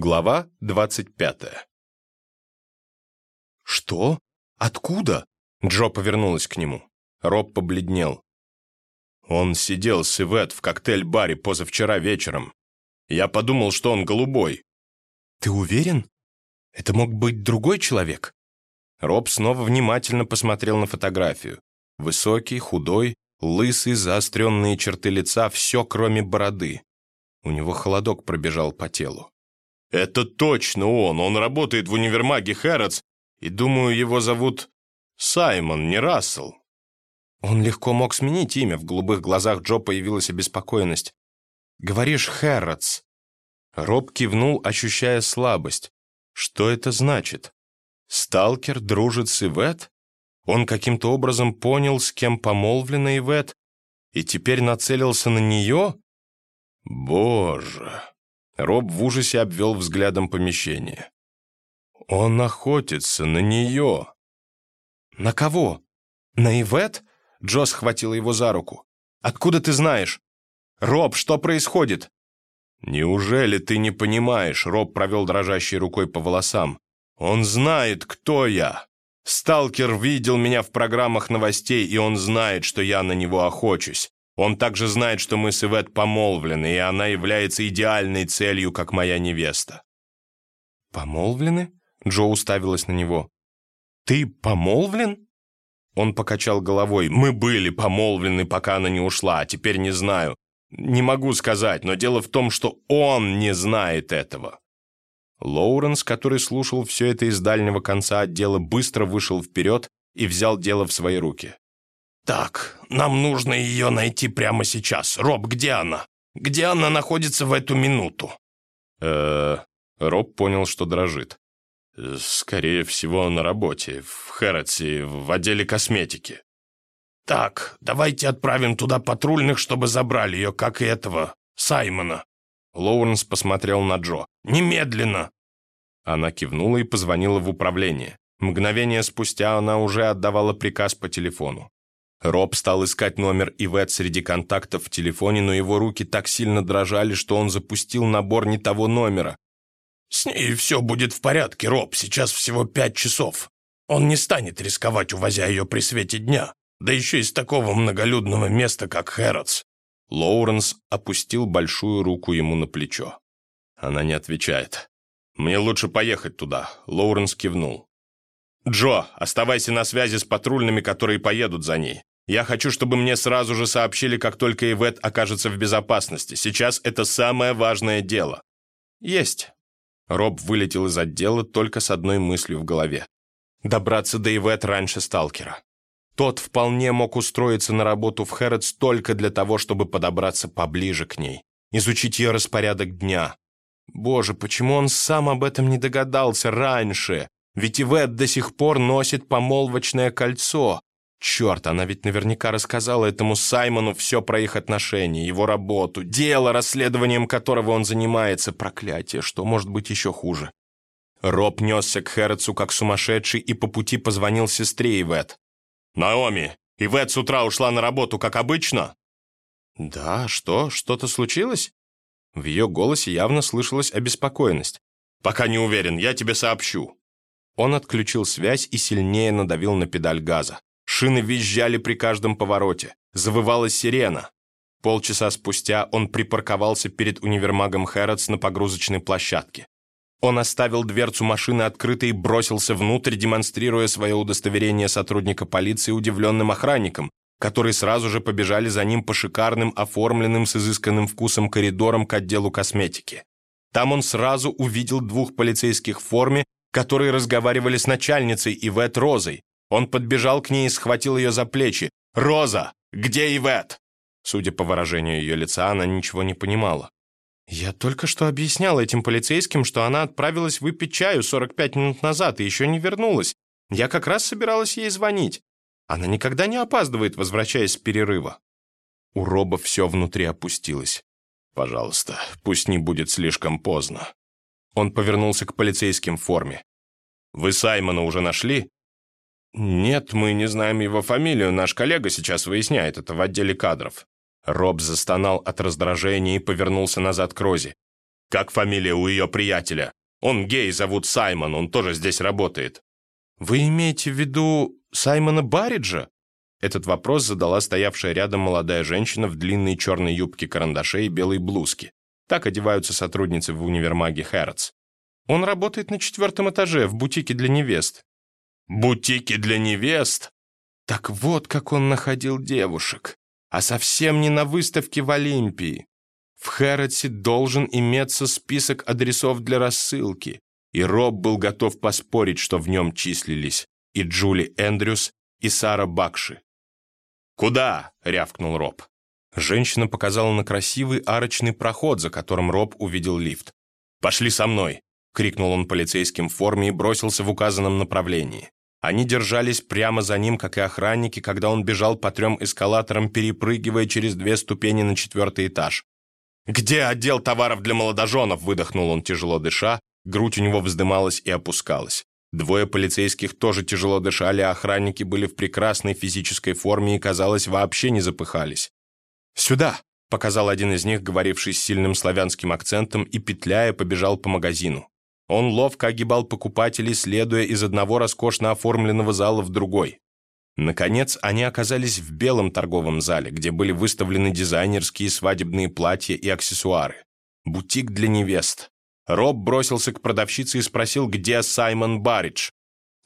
Глава 25 «Что? Откуда?» Джо повернулась к нему. Роб побледнел. Он сидел с Ивет в коктейль-баре позавчера вечером. Я подумал, что он голубой. «Ты уверен? Это мог быть другой человек?» Роб снова внимательно посмотрел на фотографию. Высокий, худой, лысый, заостренные черты лица, все кроме бороды. У него холодок пробежал по телу. «Это точно он! Он работает в универмаге Хэрротс, и, думаю, его зовут Саймон, не Рассел». Он легко мог сменить имя, в голубых глазах Джо появилась обеспокоенность. «Говоришь, Хэрротс?» Роб кивнул, ощущая слабость. «Что это значит? Сталкер дружит с Ивет? Он каким-то образом понял, с кем помолвлена Ивет, и теперь нацелился на нее? Боже!» Роб в ужасе обвел взглядом помещение. «Он охотится на нее». «На кого? На Ивет?» Джо схватила его за руку. «Откуда ты знаешь? Роб, что происходит?» «Неужели ты не понимаешь?» Роб провел дрожащей рукой по волосам. «Он знает, кто я. Сталкер видел меня в программах новостей, и он знает, что я на него охочусь. Он также знает, что мы с Ивет помолвлены, и она является идеальной целью, как моя невеста». «Помолвлены?» Джо уставилась на него. «Ты помолвлен?» Он покачал головой. «Мы были помолвлены, пока она не ушла, а теперь не знаю. Не могу сказать, но дело в том, что он не знает этого». Лоуренс, который слушал все это из дальнего конца отдела, быстро вышел вперед и взял дело в свои руки. «Так, нам нужно ее найти прямо сейчас. Роб, где она? Где она находится в эту минуту?» э Роб понял, что дрожит. «Скорее всего, на работе, в Хэрротсе, в отделе косметики». «Так, давайте отправим туда патрульных, чтобы забрали ее, как и этого, Саймона». Лоуренс посмотрел на Джо. «Немедленно!» Она кивнула и позвонила в управление. Мгновение спустя она уже отдавала приказ по телефону. Роб стал искать номер Ивет среди контактов в телефоне, но его руки так сильно дрожали, что он запустил набор не того номера. «С ней все будет в порядке, Роб, сейчас всего пять часов. Он не станет рисковать, увозя ее при свете дня, да еще из такого многолюдного места, как Хэрротс». Лоуренс опустил большую руку ему на плечо. Она не отвечает. «Мне лучше поехать туда», — Лоуренс кивнул. «Джо, оставайся на связи с патрульными, которые поедут за ней. Я хочу, чтобы мне сразу же сообщили, как только Ивет окажется в безопасности. Сейчас это самое важное дело». «Есть». Роб вылетел из отдела только с одной мыслью в голове. Добраться до Ивет раньше сталкера. Тот вполне мог устроиться на работу в Хэрротс только для того, чтобы подобраться поближе к ней, изучить ее распорядок дня. Боже, почему он сам об этом не догадался раньше? Ведь Ивет до сих пор носит помолвочное кольцо. Черт, она ведь наверняка рассказала этому Саймону все про их отношения, его работу, дело, расследованием которого он занимается. Проклятие, что может быть еще хуже? Роб несся к Хэрротсу как сумасшедший и по пути позвонил сестре Ивет. «Наоми, Ивет с утра ушла на работу, как обычно?» «Да, что? Что-то случилось?» В ее голосе явно слышалась обеспокоенность. «Пока не уверен, я тебе сообщу». Он отключил связь и сильнее надавил на педаль газа. Шины визжали при каждом повороте. Завывала сирена. Полчаса спустя он припарковался перед универмагом Хэрротс на погрузочной площадке. Он оставил дверцу машины открытой и бросился внутрь, демонстрируя свое удостоверение сотрудника полиции удивленным охранникам, которые сразу же побежали за ним по шикарным, оформленным с изысканным вкусом коридорам к отделу косметики. Там он сразу увидел двух полицейских в форме которые разговаривали с начальницей Ивет Розой. Он подбежал к ней и схватил ее за плечи. «Роза, где Ивет?» Судя по выражению ее лица, она ничего не понимала. «Я только что объяснял этим полицейским, что она отправилась выпить чаю 45 минут назад и еще не вернулась. Я как раз собиралась ей звонить. Она никогда не опаздывает, возвращаясь с перерыва». У Роба все внутри опустилось. «Пожалуйста, пусть не будет слишком поздно». Он повернулся к полицейским в форме. «Вы Саймона уже нашли?» «Нет, мы не знаем его фамилию. Наш коллега сейчас выясняет это в отделе кадров». Роб застонал от раздражения и повернулся назад к Розе. Как фамилия у ее приятеля? Он гей, зовут Саймон, он тоже здесь работает». «Вы имеете в виду Саймона Барриджа?» Этот вопрос задала стоявшая рядом молодая женщина в длинной черной юбке карандашей и белой блузке. Так одеваются сотрудницы в универмаге Хэротс. Он работает на четвертом этаже, в бутике для невест». «Бутике для невест?» Так вот, как он находил девушек. А совсем не на выставке в Олимпии. В Хэротсе должен иметься список адресов для рассылки. И Роб был готов поспорить, что в нем числились и Джули Эндрюс, и Сара Бакши. «Куда?» — рявкнул Роб. Женщина показала на красивый арочный проход, за которым Роб увидел лифт. «Пошли со мной!» — крикнул он полицейским в форме и бросился в указанном направлении. Они держались прямо за ним, как и охранники, когда он бежал по трем эскалаторам, перепрыгивая через две ступени на четвертый этаж. «Где отдел товаров для молодоженов?» — выдохнул он, тяжело дыша. Грудь у него вздымалась и опускалась. Двое полицейских тоже тяжело дышали, а охранники были в прекрасной физической форме и, казалось, вообще не запыхались. «Сюда!» — показал один из них, говоривший с сильным славянским акцентом, и, петляя, побежал по магазину. Он ловко огибал покупателей, следуя из одного роскошно оформленного зала в другой. Наконец, они оказались в белом торговом зале, где были выставлены дизайнерские свадебные платья и аксессуары. Бутик для невест. Роб бросился к продавщице и спросил, где Саймон Барридж.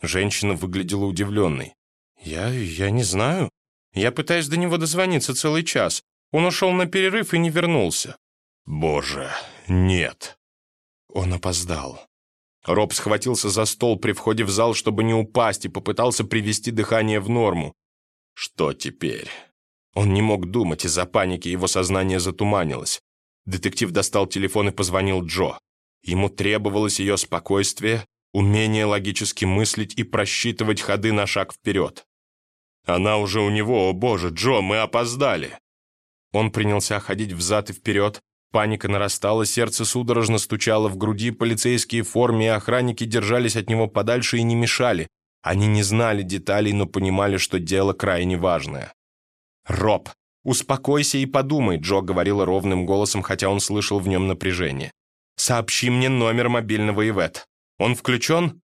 Женщина выглядела удивленной. «Я... я не знаю. Я пытаюсь до него дозвониться целый час. Он ушел на перерыв и не вернулся». «Боже, нет». Он опоздал. Роб схватился за стол при входе в зал, чтобы не упасть, и попытался привести дыхание в норму. Что теперь? Он не мог думать, из-за паники его сознание затуманилось. Детектив достал телефон и позвонил Джо. Ему требовалось ее спокойствие, умение логически мыслить и просчитывать ходы на шаг вперед. Она уже у него, о боже, Джо, мы опоздали. Он принялся ходить взад и вперед, паника нарастала, сердце судорожно стучало в груди, полицейские в форме и охранники держались от него подальше и не мешали. Они не знали деталей, но понимали, что дело крайне важное. «Роб, успокойся и подумай», — Джо говорила ровным голосом, хотя он слышал в нем напряжение. «Сообщи мне номер мобильного Ивет. Он включен?»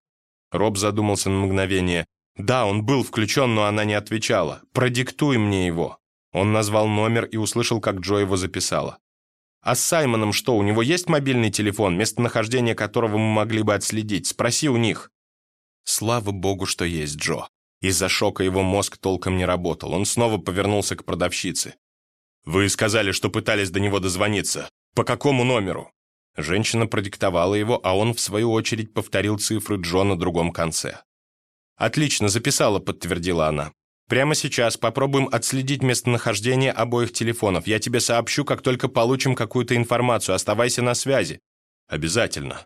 Роб задумался на мгновение. «Да, он был включен, но она не отвечала. Продиктуй мне его». Он назвал номер и услышал, как Джо его записала. «А с Саймоном что, у него есть мобильный телефон, местонахождение которого мы могли бы отследить? Спроси у них». Слава богу, что есть Джо. Из-за шока его мозг толком не работал. Он снова повернулся к продавщице. «Вы сказали, что пытались до него дозвониться. По какому номеру?» Женщина продиктовала его, а он, в свою очередь, повторил цифры Джо на другом конце. «Отлично, записала», — подтвердила она. «Прямо сейчас попробуем отследить местонахождение обоих телефонов. Я тебе сообщу, как только получим какую-то информацию. Оставайся на связи». «Обязательно».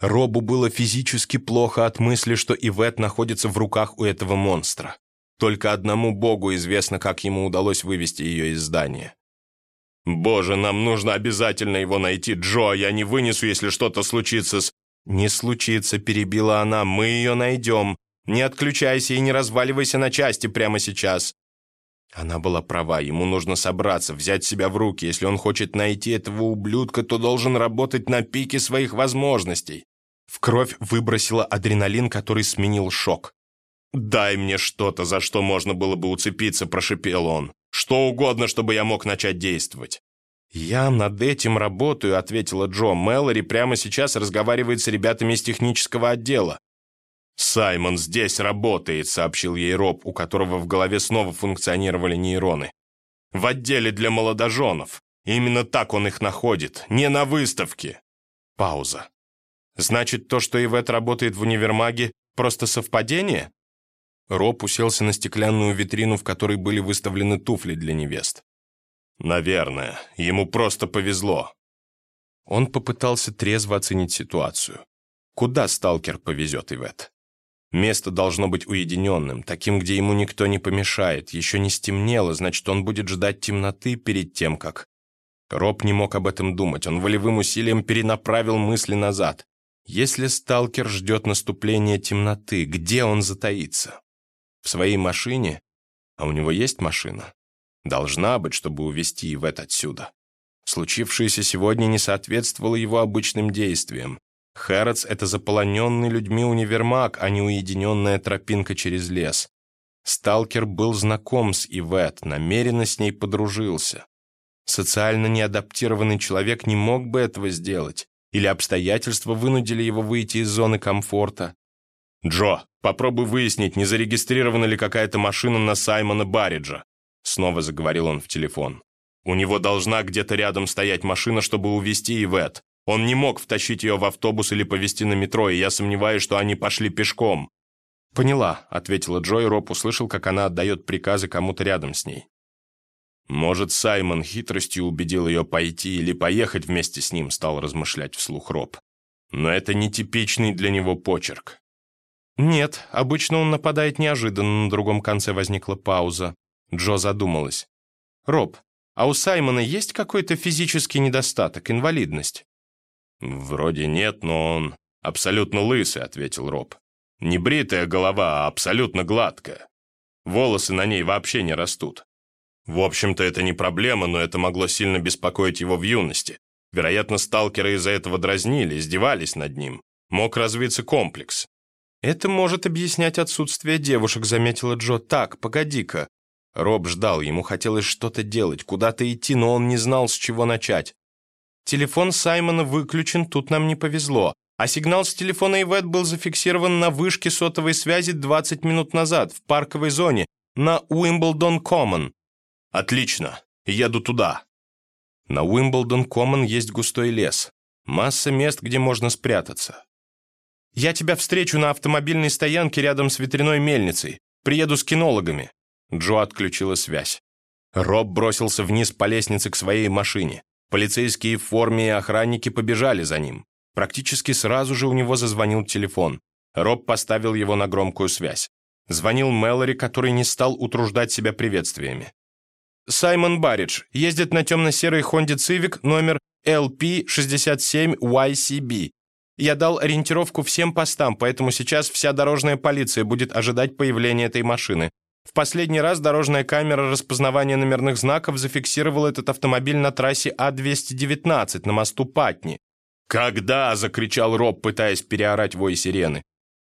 Робу было физически плохо от мысли, что Ивет находится в руках у этого монстра. Только одному богу известно, как ему удалось вывести ее из здания. «Боже, нам нужно обязательно его найти, Джо, я не вынесу, если что-то случится с...» «Не случится», — перебила она, — «мы ее найдем. Не отключайся и не разваливайся на части прямо сейчас». Она была права, ему нужно собраться, взять себя в руки. Если он хочет найти этого ублюдка, то должен работать на пике своих возможностей. В кровь выбросила адреналин, который сменил шок. «Дай мне что-то, за что можно было бы уцепиться», – прошипел он. Что угодно, чтобы я мог начать действовать». «Я над этим работаю», — ответила Джо. «Мэлори прямо сейчас разговаривает с ребятами из технического отдела». «Саймон здесь работает», — сообщил ей Роб, у которого в голове снова функционировали нейроны. «В отделе для молодоженов. Именно так он их находит, не на выставке». Пауза. «Значит, то, что Ивет работает в универмаге, просто совпадение?» Роб уселся на стеклянную витрину, в которой были выставлены туфли для невест. «Наверное, ему просто повезло». Он попытался трезво оценить ситуацию. Куда сталкер повезет Ивет? Место должно быть уединенным, таким, где ему никто не помешает. Еще не стемнело, значит, он будет ждать темноты перед тем, как... Роб не мог об этом думать. Он волевым усилием перенаправил мысли назад. Если сталкер ждет наступления темноты, где он затаится? В своей машине? А у него есть машина? Должна быть, чтобы увезти Ивет отсюда. Случившееся сегодня не соответствовало его обычным действиям. Хэротс — это заполоненный людьми универмаг, а не уединенная тропинка через лес. Сталкер был знаком с Ивет, намеренно с ней подружился. Социально неадаптированный человек не мог бы этого сделать, или обстоятельства вынудили его выйти из зоны комфорта. «Джо, попробуй выяснить, не зарегистрирована ли какая-то машина на Саймона Барриджа», снова заговорил он в телефон. «У него должна где-то рядом стоять машина, чтобы увезти Ивет. Он не мог втащить ее в автобус или повезти на метро, и я сомневаюсь, что они пошли пешком. «Поняла», — ответила Джо, и Роб услышал, как она отдает приказы кому-то рядом с ней. «Может, Саймон хитростью убедил ее пойти или поехать вместе с ним», — стал размышлять вслух Роб. «Но это нетипичный для него почерк». «Нет, обычно он нападает неожиданно, на другом конце возникла пауза. Джо задумалась. «Роб, а у Саймона есть какой-то физический недостаток, инвалидность?» «Вроде нет, но он абсолютно лысый», — ответил Роб. Не бритая голова, а абсолютно гладкая. Волосы на ней вообще не растут. В общем-то, это не проблема, но это могло сильно беспокоить его в юности. Вероятно, сталкеры из-за этого дразнили, издевались над ним. Мог развиться комплекс. «Это может объяснять отсутствие девушек», — заметила Джо. «Так, погоди-ка». Роб ждал, ему хотелось что-то делать, куда-то идти, но он не знал, с чего начать. «Телефон Саймона выключен, тут нам не повезло а сигнал с телефона Ивет был зафиксирован на вышке сотовой связи 20 минут назад в парковой зоне на Уимблдон-Коммон. Отлично, еду туда. На Уимблдон-Коммон есть густой лес. Масса мест, где можно спрятаться. Я тебя встречу на автомобильной стоянке рядом с ветряной мельницей. Приеду с кинологами. Джо отключила связь. Роб бросился вниз по лестнице к своей машине. Полицейские в форме и охранники побежали за ним. Практически сразу же у него зазвонил телефон. Роб поставил его на громкую связь. Звонил Мэлори, который не стал утруждать себя приветствиями. «Саймон Барридж ездит на темно-серой Honda Civic номер LP67YCB. Я дал ориентировку всем постам, поэтому сейчас вся дорожная полиция будет ожидать появления этой машины. В последний раз дорожная камера распознавания номерных знаков зафиксировала этот автомобиль на трассе А-219 на мосту Патни. «Когда?» — закричал Роб, пытаясь переорать вой сирены.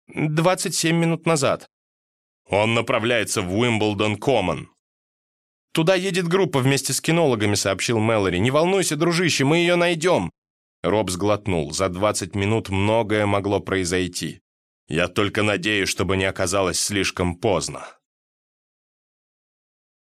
«Двадцать семь минут назад». «Он направляется в Уимблдон-Коммон». «Туда едет группа вместе с кинологами», — сообщил Мэлори. «Не волнуйся, дружище, мы ее найдем». Роб сглотнул. За двадцать минут многое могло произойти. «Я только надеюсь, чтобы не оказалось слишком поздно».